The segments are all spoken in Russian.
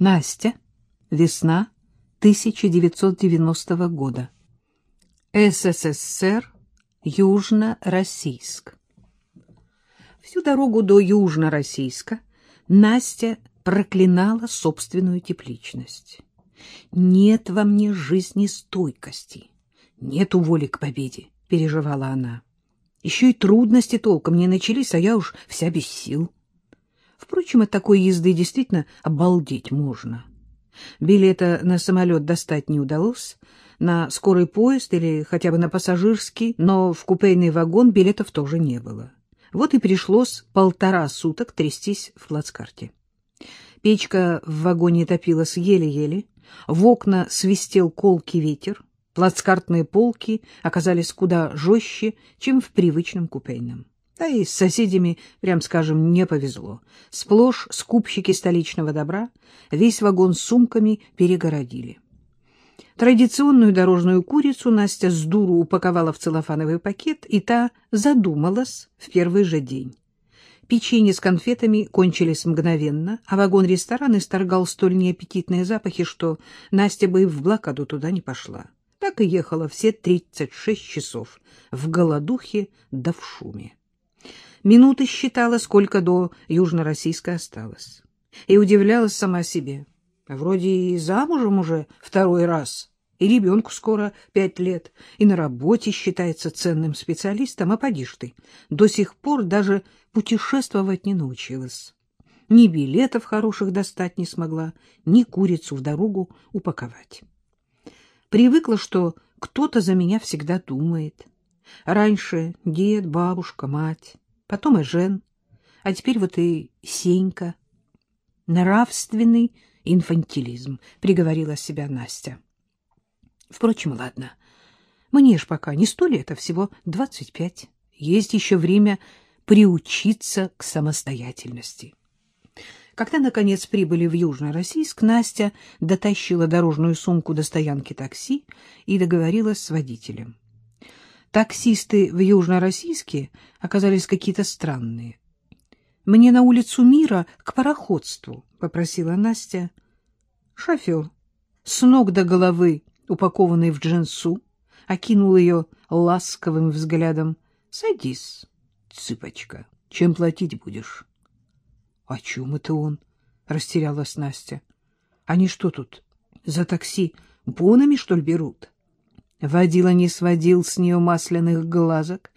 Настя. Весна 1990 года. СССР. Южно-Российск. Всю дорогу до Южно-Российска Настя проклинала собственную тепличность. «Нет во мне жизнестойкости, нет воли к победе», — переживала она. «Еще и трудности толком не начались, а я уж вся без сил». Впрочем, от такой езды действительно обалдеть можно. Билета на самолет достать не удалось, на скорый поезд или хотя бы на пассажирский, но в купейный вагон билетов тоже не было. Вот и пришлось полтора суток трястись в плацкарте. Печка в вагоне топилась еле-еле, в окна свистел колкий ветер, плацкартные полки оказались куда жестче, чем в привычном купейном. Да и с соседями, прям скажем, не повезло. Сплошь скупщики столичного добра весь вагон с сумками перегородили. Традиционную дорожную курицу Настя с дуру упаковала в целлофановый пакет, и та задумалась в первый же день. Печенье с конфетами кончились мгновенно, а вагон-ресторан исторгал столь неаппетитные запахи, что Настя бы и в блокаду туда не пошла. Так и ехала все 36 часов в голодухе да в шуме минуты считала, сколько до Южно-Российска осталось. И удивлялась сама себе. Вроде и замужем уже второй раз, и ребенку скоро пять лет, и на работе считается ценным специалистом, а поди ж ты, до сих пор даже путешествовать не научилась. Ни билетов хороших достать не смогла, ни курицу в дорогу упаковать. Привыкла, что кто-то за меня всегда думает. Раньше дед, бабушка, мать потом и Жен, а теперь вот и Сенька. Нравственный инфантилизм, — приговорила себя Настя. Впрочем, ладно, мне ж пока не сто лет, а всего двадцать пять. Есть еще время приучиться к самостоятельности. Когда, наконец, прибыли в Южно-Российск, Настя дотащила дорожную сумку до стоянки такси и договорилась с водителем. Таксисты в Южно-Российске оказались какие-то странные. «Мне на улицу Мира к пароходству», — попросила Настя. Шофер, с ног до головы, упакованный в джинсу, окинул ее ласковым взглядом. «Садись, цыпочка, чем платить будешь?» «О чем это он?» — растерялась Настя. «Они что тут, за такси бонами, что ли, берут?» Водила не сводил с нее масляных глазок,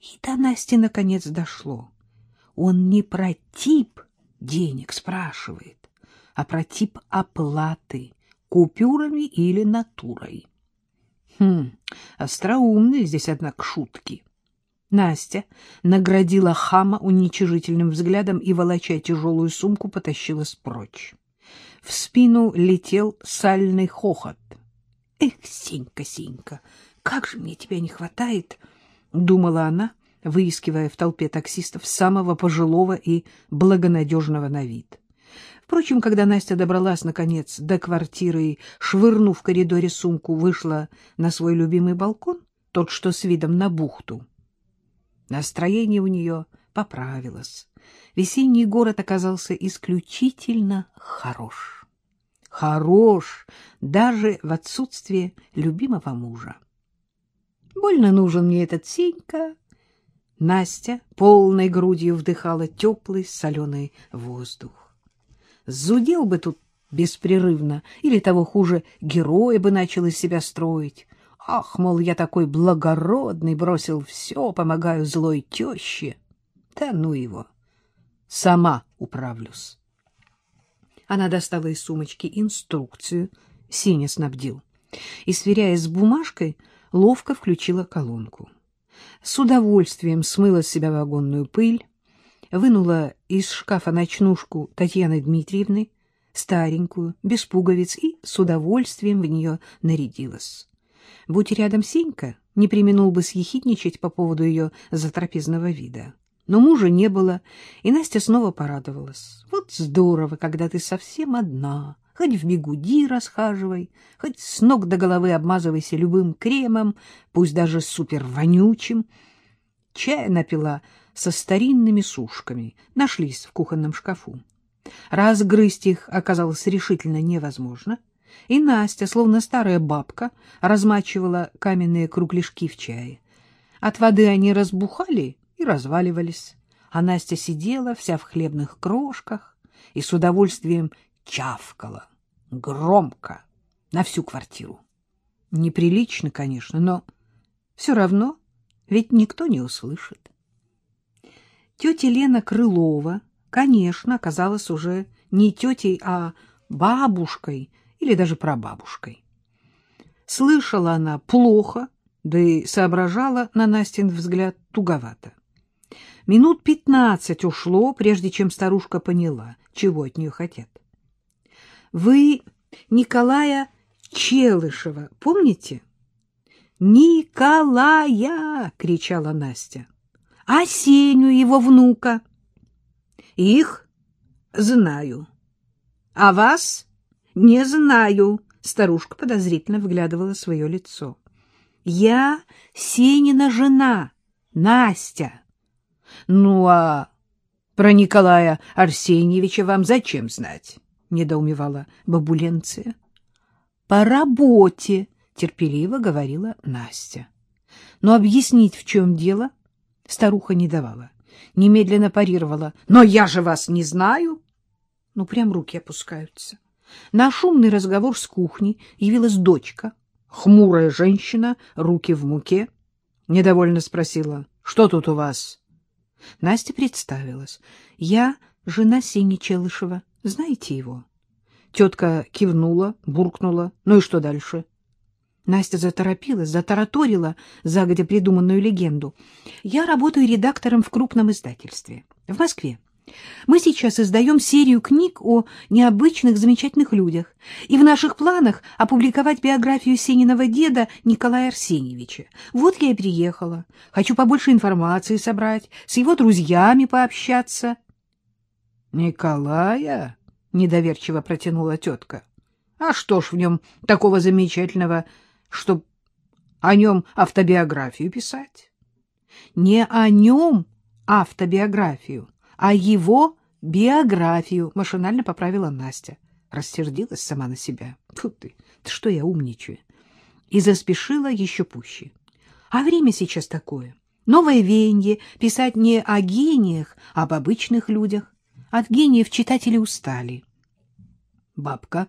и до Насти наконец дошло. Он не про тип денег спрашивает, а про тип оплаты, купюрами или натурой. Хм, остроумные здесь, однако, шутки. Настя наградила хама уничижительным взглядом и, волоча тяжелую сумку, потащилась прочь. В спину летел сальный хохот — Эх, Сенька, Сенька, как же мне тебя не хватает, думала она, выискивая в толпе таксистов самого пожилого и благонадежного на вид. Впрочем, когда Настя добралась, наконец, до квартиры и, швырнув в коридоре сумку, вышла на свой любимый балкон, тот, что с видом на бухту, настроение у нее поправилось. Весенний город оказался исключительно хорош хорош даже в отсутствие любимого мужа. Больно нужен мне этот Сенька. Настя полной грудью вдыхала теплый соленый воздух. Зудел бы тут беспрерывно, или того хуже, героя бы начал из себя строить. Ах, мол, я такой благородный, бросил все, помогаю злой теще. Да ну его, сама управлюсь. Она достала из сумочки инструкцию, Синя снабдил, и, сверяясь с бумажкой, ловко включила колонку. С удовольствием смыла с себя вагонную пыль, вынула из шкафа ночнушку Татьяны Дмитриевны, старенькую, без пуговиц, и с удовольствием в нее нарядилась. Будь рядом Сенька, не применул бы съехидничать по поводу ее затрапезного вида. Но мужа не было, и Настя снова порадовалась. Вот здорово, когда ты совсем одна, хоть в бегуди расхаживай, хоть с ног до головы обмазывайся любым кремом, пусть даже супер вонючим. Чая напила со старинными сушками, нашлись в кухонном шкафу. Разгрызть их оказалось решительно невозможно, и Настя, словно старая бабка, размачивала каменные кругляшки в чае. От воды они разбухали разваливались, а Настя сидела вся в хлебных крошках и с удовольствием чавкала, громко, на всю квартиру. Неприлично, конечно, но все равно ведь никто не услышит. Тетя Лена Крылова, конечно, оказалась уже не тетей, а бабушкой или даже прабабушкой. Слышала она плохо, да и соображала, на Настин взгляд, туговато. Минут пятнадцать ушло, прежде чем старушка поняла, чего от нее хотят. — Вы Николая Челышева помните? — Николая! — кричала Настя. — А Сеню, его внука? — Их знаю. — А вас не знаю. Старушка подозрительно вглядывала свое лицо. — Я Сенина жена, Настя. — Ну, а про Николая Арсеньевича вам зачем знать? — недоумевала бабуленция. — По работе, — терпеливо говорила Настя. Но объяснить, в чем дело, старуха не давала. Немедленно парировала. — Но я же вас не знаю. Ну, прям руки опускаются. На шумный разговор с кухни явилась дочка, хмурая женщина, руки в муке. Недовольно спросила, что тут у вас? Настя представилась. Я жена Сени Челышева. Знаете его? Тетка кивнула, буркнула. Ну и что дальше? Настя заторопилась, затараторила загодя придуманную легенду. Я работаю редактором в крупном издательстве в Москве. Мы сейчас издаем серию книг о необычных замечательных людях, и в наших планах опубликовать биографию Сениного деда Николая Арсеньевича. Вот я и приехала. Хочу побольше информации собрать, с его друзьями пообщаться. — Николая? — недоверчиво протянула тетка. — А что ж в нем такого замечательного, чтоб о нем автобиографию писать? — Не о нем автобиографию, а его биографию, — машинально поправила Настя. Рассердилась сама на себя. Фу ты, что я умничаю. И заспешила еще пуще. А время сейчас такое. Новое веяние писать не о гениях, а об обычных людях. От гениев читатели устали. Бабка,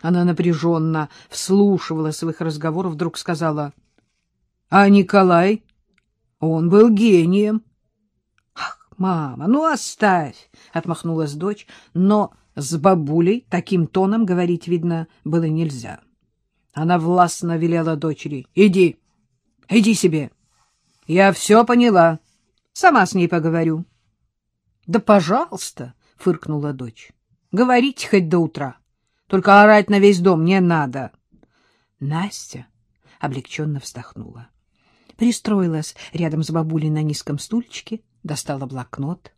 она напряженно вслушивалась в их разговор, вдруг сказала, — А Николай? Он был гением. — Мама, ну оставь! — отмахнулась дочь, но с бабулей таким тоном говорить, видно, было нельзя. Она властно велела дочери. — Иди, иди себе. Я все поняла. Сама с ней поговорю. — Да пожалуйста, — фыркнула дочь. — Говорите хоть до утра. Только орать на весь дом не надо. Настя облегченно вздохнула. Пристроилась рядом с бабулей на низком стульчике, достала блокнот.